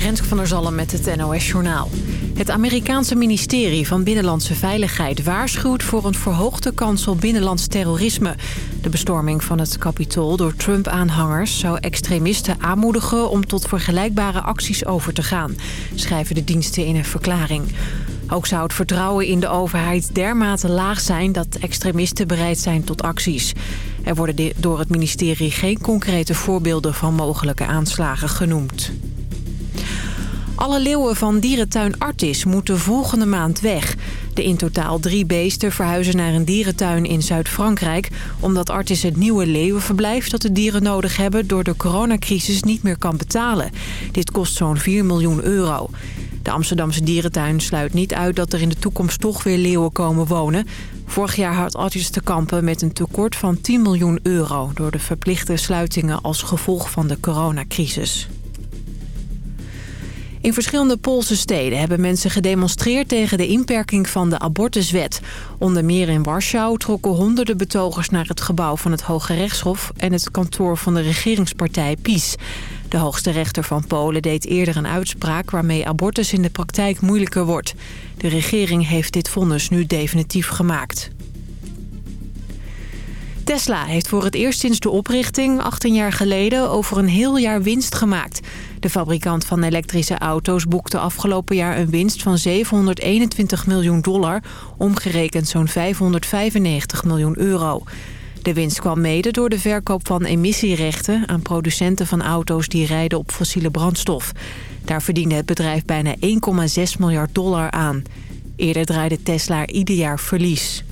Renske van der Zalm met het NOS Journaal. Het Amerikaanse ministerie van Binnenlandse Veiligheid waarschuwt voor een verhoogde kans op binnenlands terrorisme. De bestorming van het Capitool door Trump-aanhangers zou extremisten aanmoedigen om tot vergelijkbare acties over te gaan, schrijven de diensten in een verklaring. Ook zou het vertrouwen in de overheid dermate laag zijn dat extremisten bereid zijn tot acties. Er worden door het ministerie geen concrete voorbeelden van mogelijke aanslagen genoemd. Alle leeuwen van dierentuin Artis moeten volgende maand weg. De in totaal drie beesten verhuizen naar een dierentuin in Zuid-Frankrijk... omdat Artis het nieuwe leeuwenverblijf dat de dieren nodig hebben... door de coronacrisis niet meer kan betalen. Dit kost zo'n 4 miljoen euro. De Amsterdamse dierentuin sluit niet uit dat er in de toekomst toch weer leeuwen komen wonen. Vorig jaar had Artis te kampen met een tekort van 10 miljoen euro... door de verplichte sluitingen als gevolg van de coronacrisis. In verschillende Poolse steden hebben mensen gedemonstreerd tegen de inperking van de abortuswet. Onder meer in Warschau trokken honderden betogers naar het gebouw van het Hoge Rechtshof en het kantoor van de regeringspartij PiS. De hoogste rechter van Polen deed eerder een uitspraak waarmee abortus in de praktijk moeilijker wordt. De regering heeft dit vonnis nu definitief gemaakt. Tesla heeft voor het eerst sinds de oprichting, 18 jaar geleden, over een heel jaar winst gemaakt. De fabrikant van elektrische auto's boekte afgelopen jaar een winst van 721 miljoen dollar, omgerekend zo'n 595 miljoen euro. De winst kwam mede door de verkoop van emissierechten aan producenten van auto's die rijden op fossiele brandstof. Daar verdiende het bedrijf bijna 1,6 miljard dollar aan. Eerder draaide Tesla ieder jaar verlies.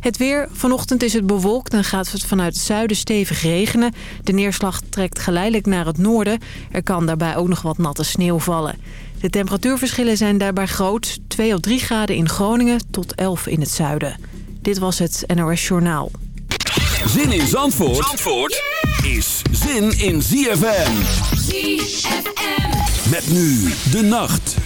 Het weer. Vanochtend is het bewolkt en gaat het vanuit het zuiden stevig regenen. De neerslag trekt geleidelijk naar het noorden. Er kan daarbij ook nog wat natte sneeuw vallen. De temperatuurverschillen zijn daarbij groot. 2 of 3 graden in Groningen tot 11 in het zuiden. Dit was het NOS Journaal. Zin in Zandvoort, Zandvoort is zin in ZFM. ZFM. Met nu de nacht.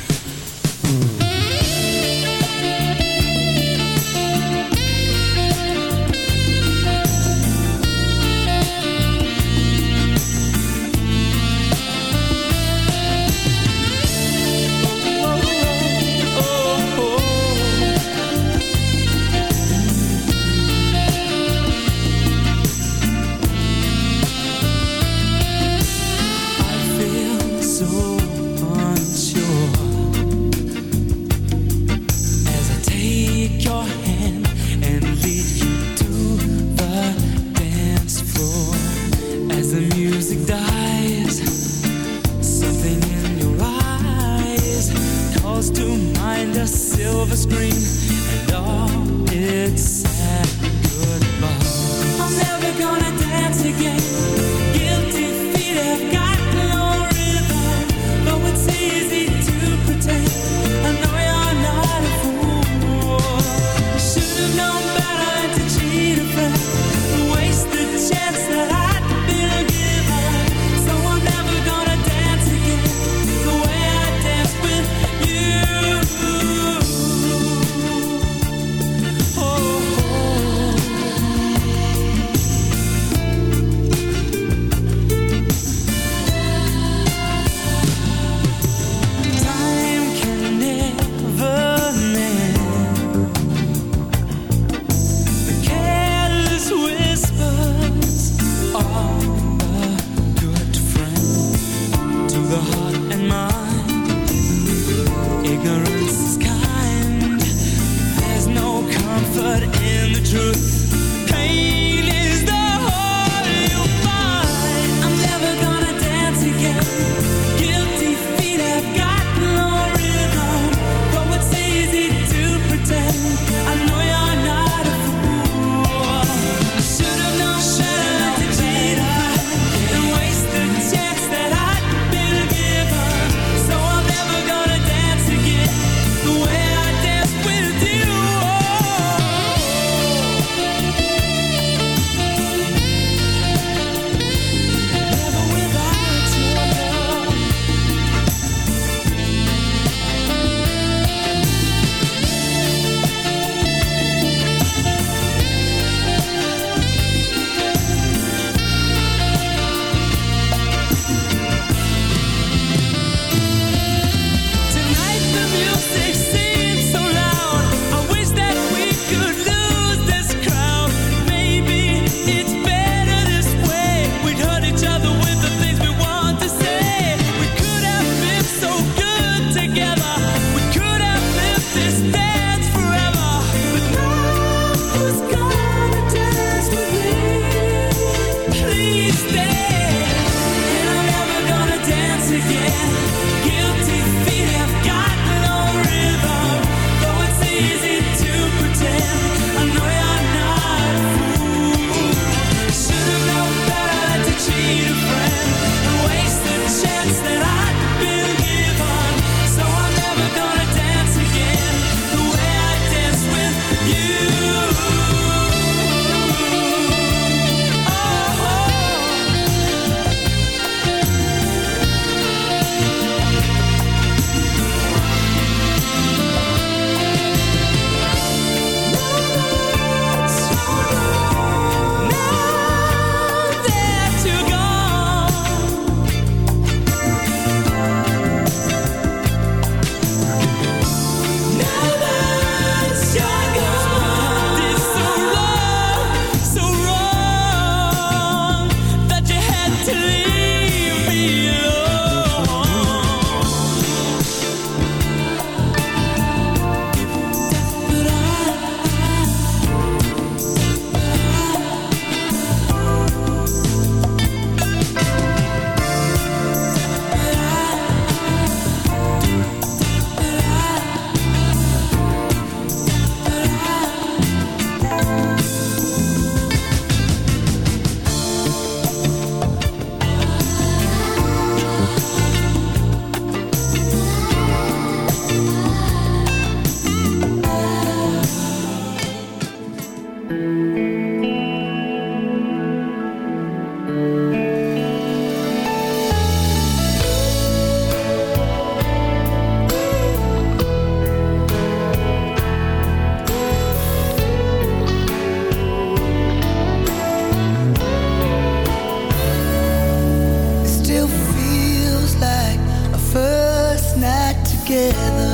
together.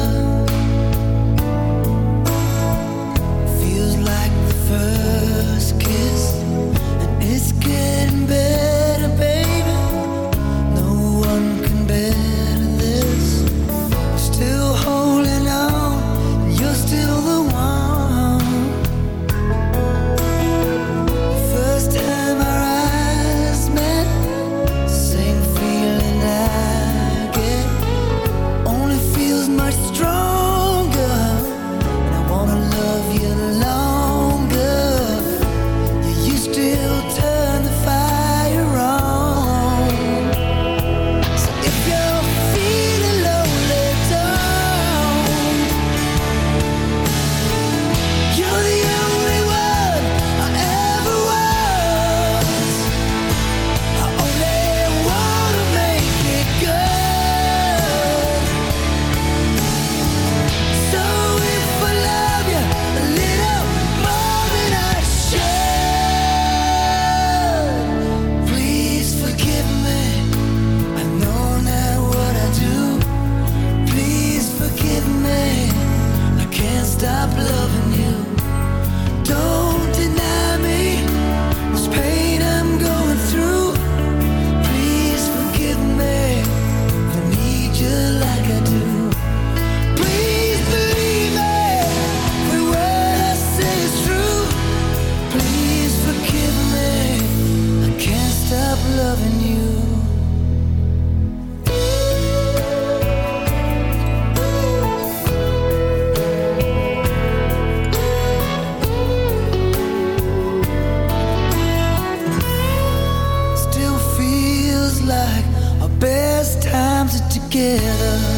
together.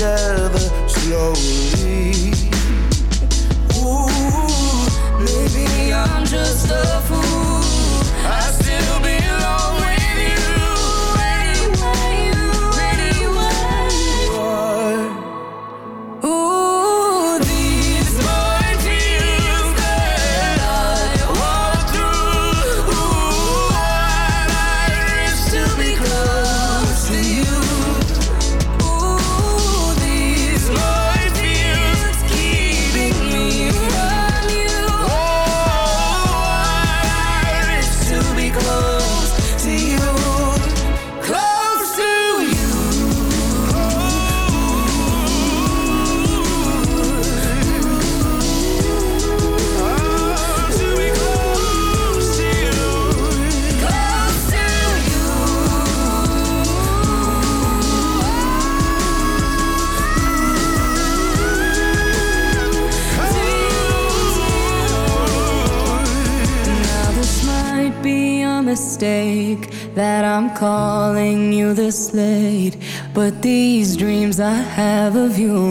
together slowly. Ooh, maybe I'm just a fool this. But these dreams I have of you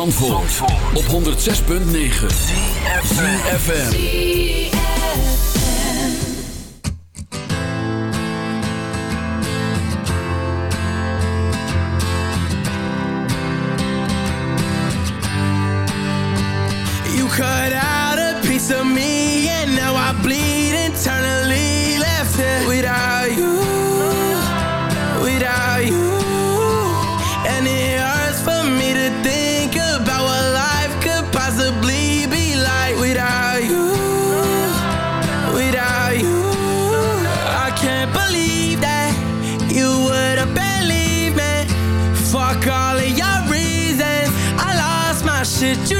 Zandvoort, Zandvoort. op 106.9 CFFM You cut out. did you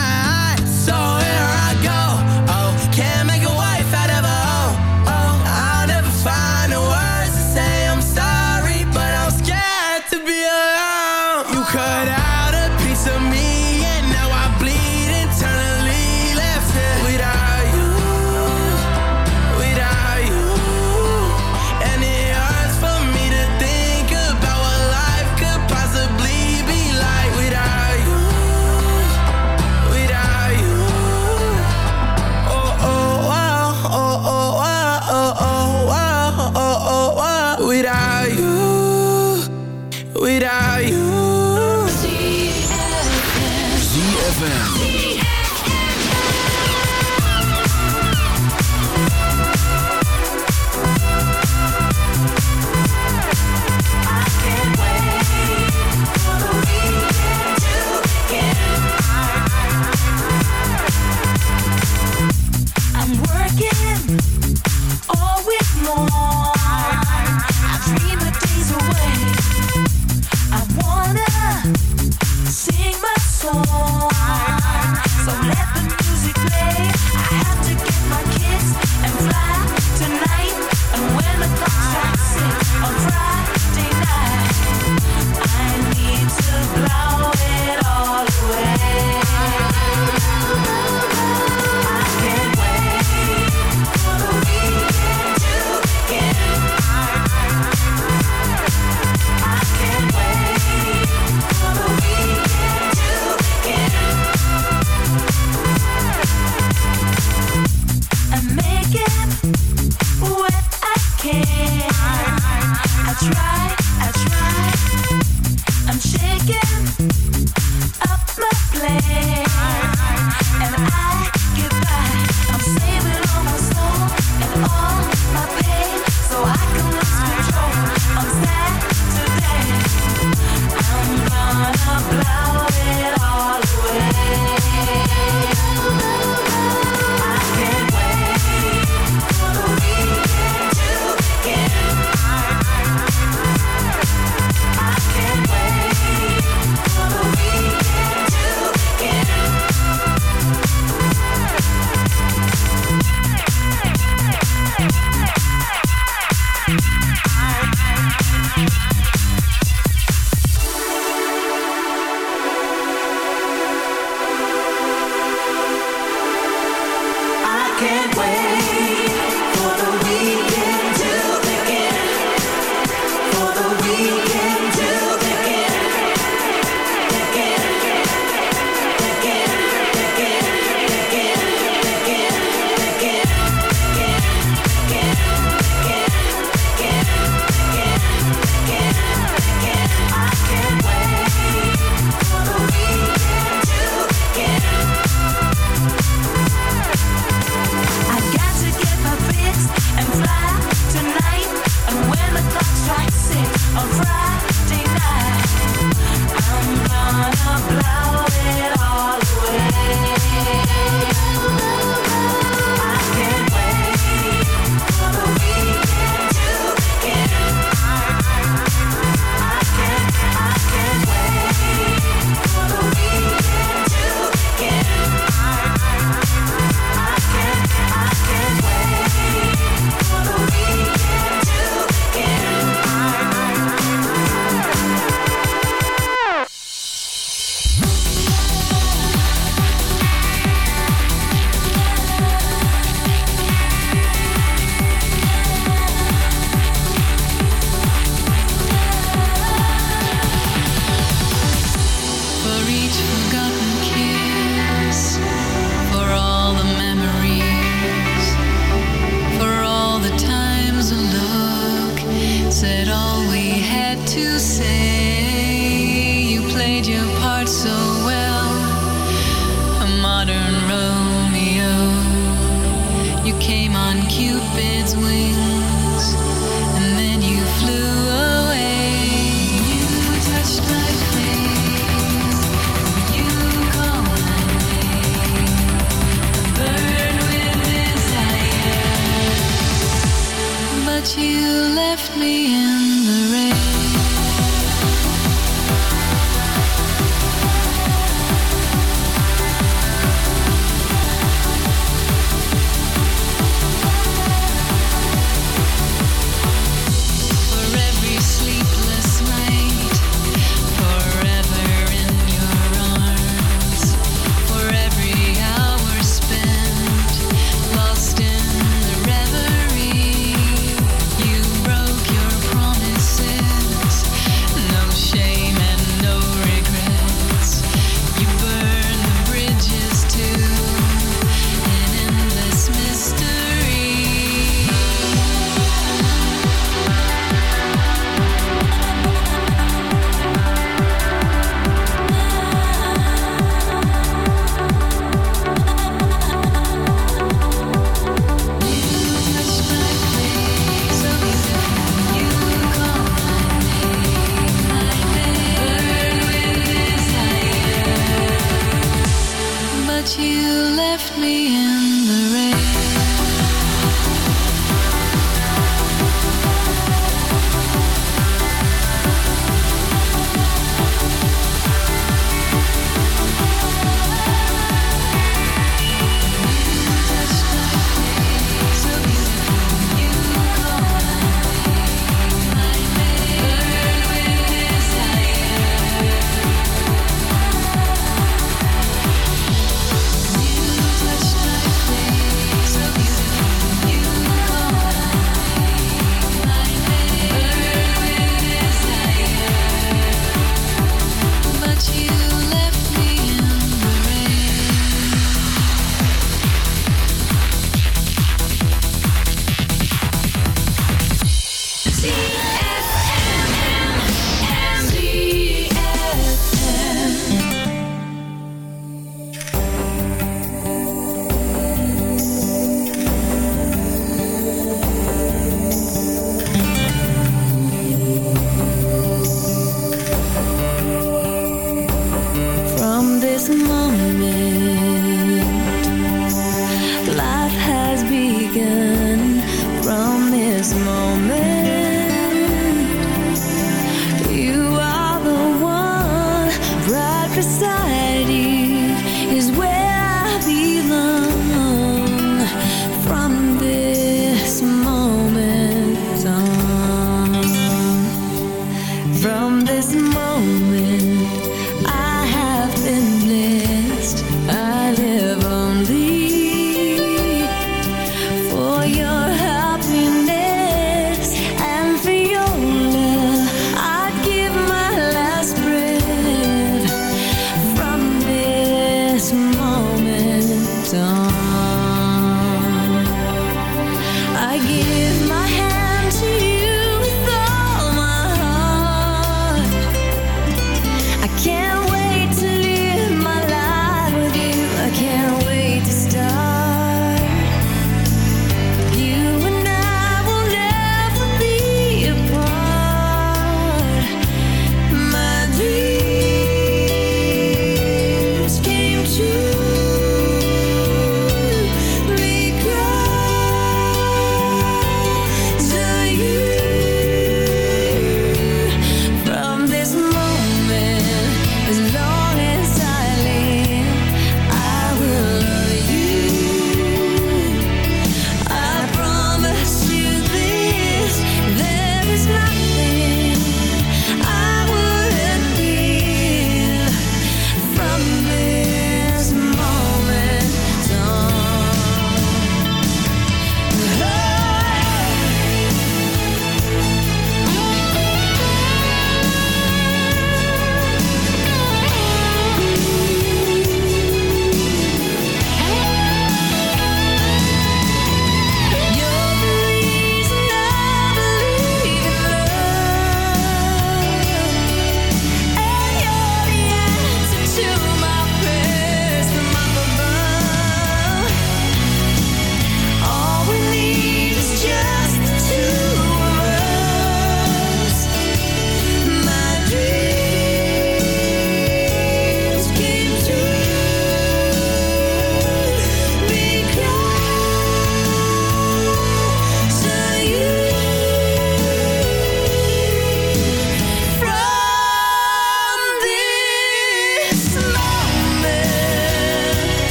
this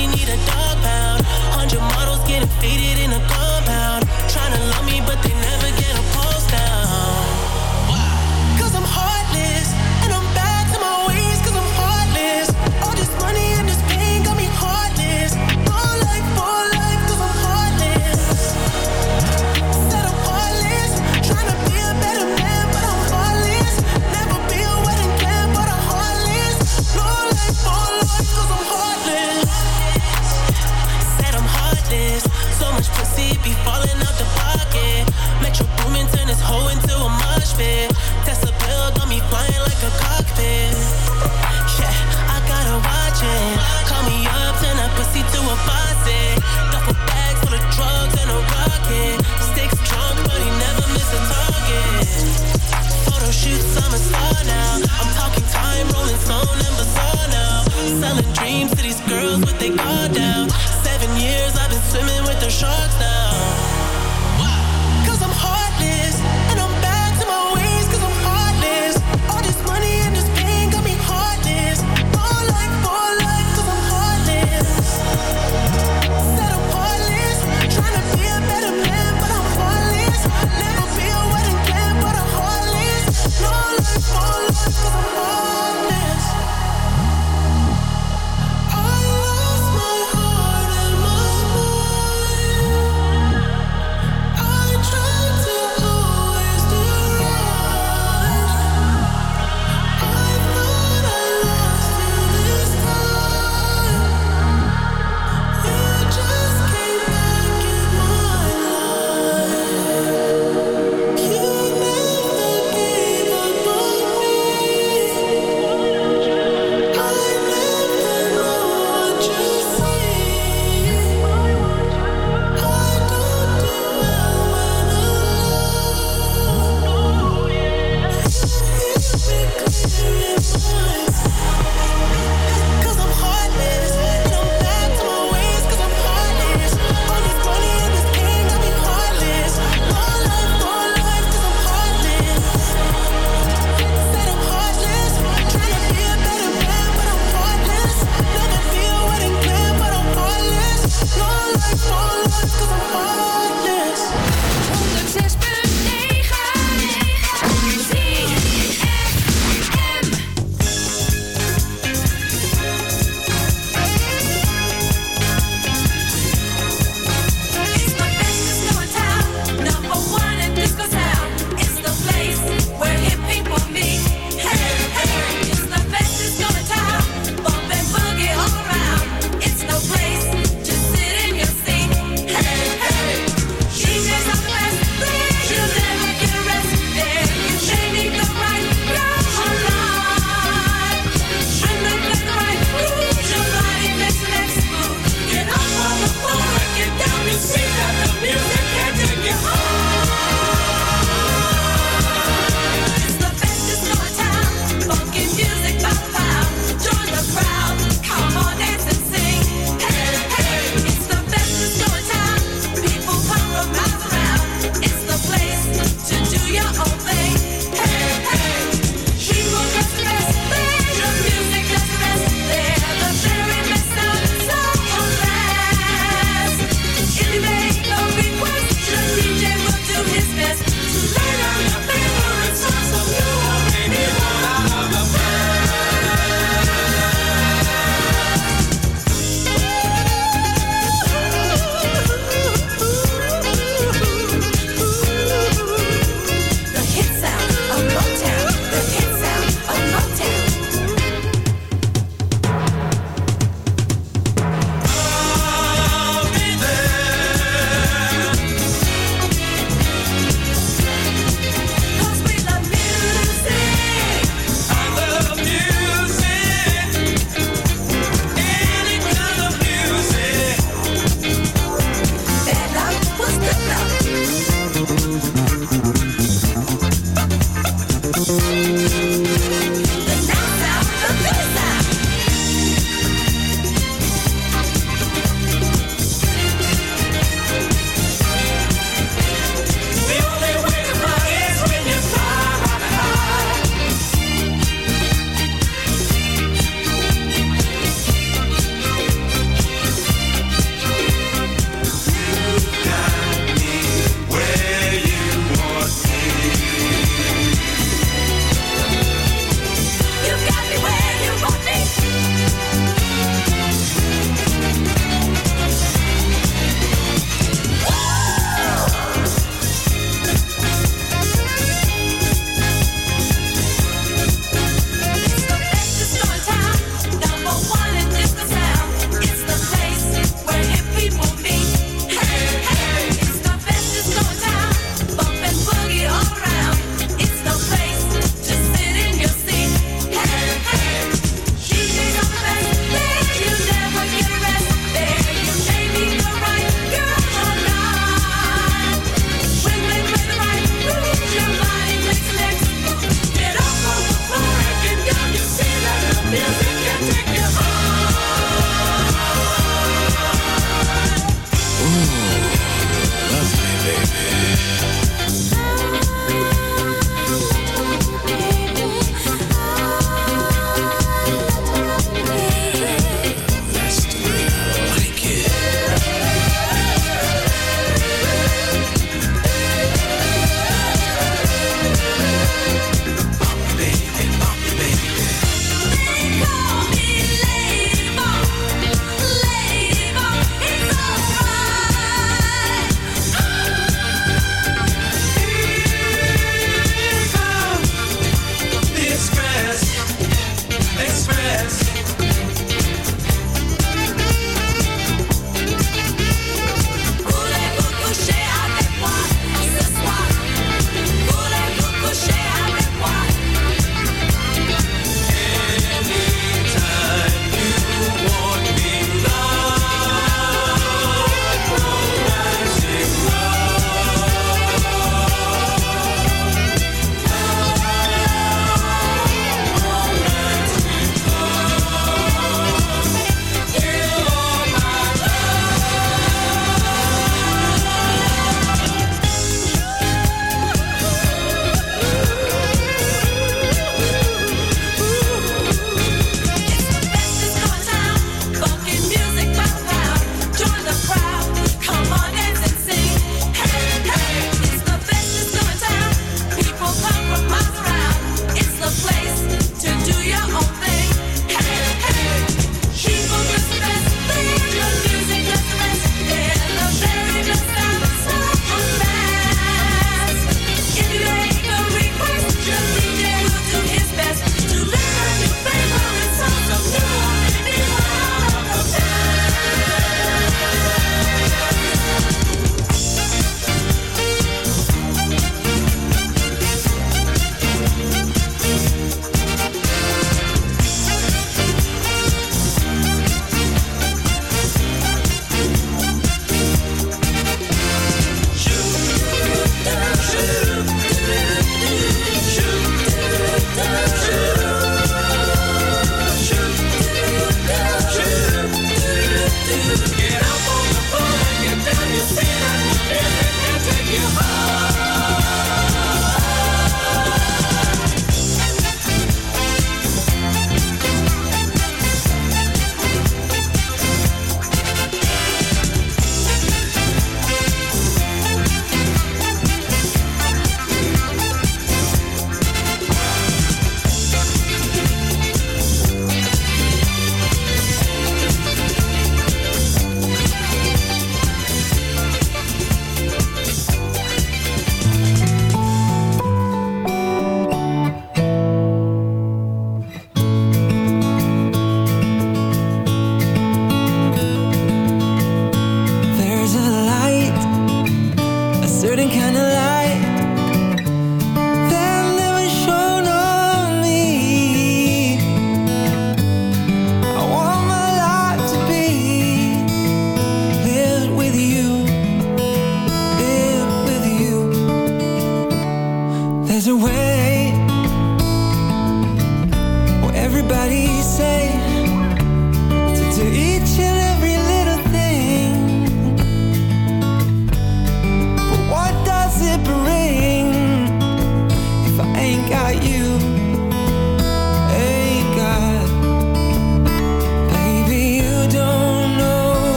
Really need a dog pound. Hundred models getting faded in a compound. Trying to love me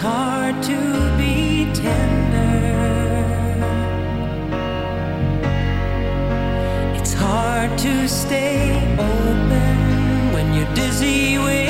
hard to be tender. It's hard to stay open when you're dizzy with.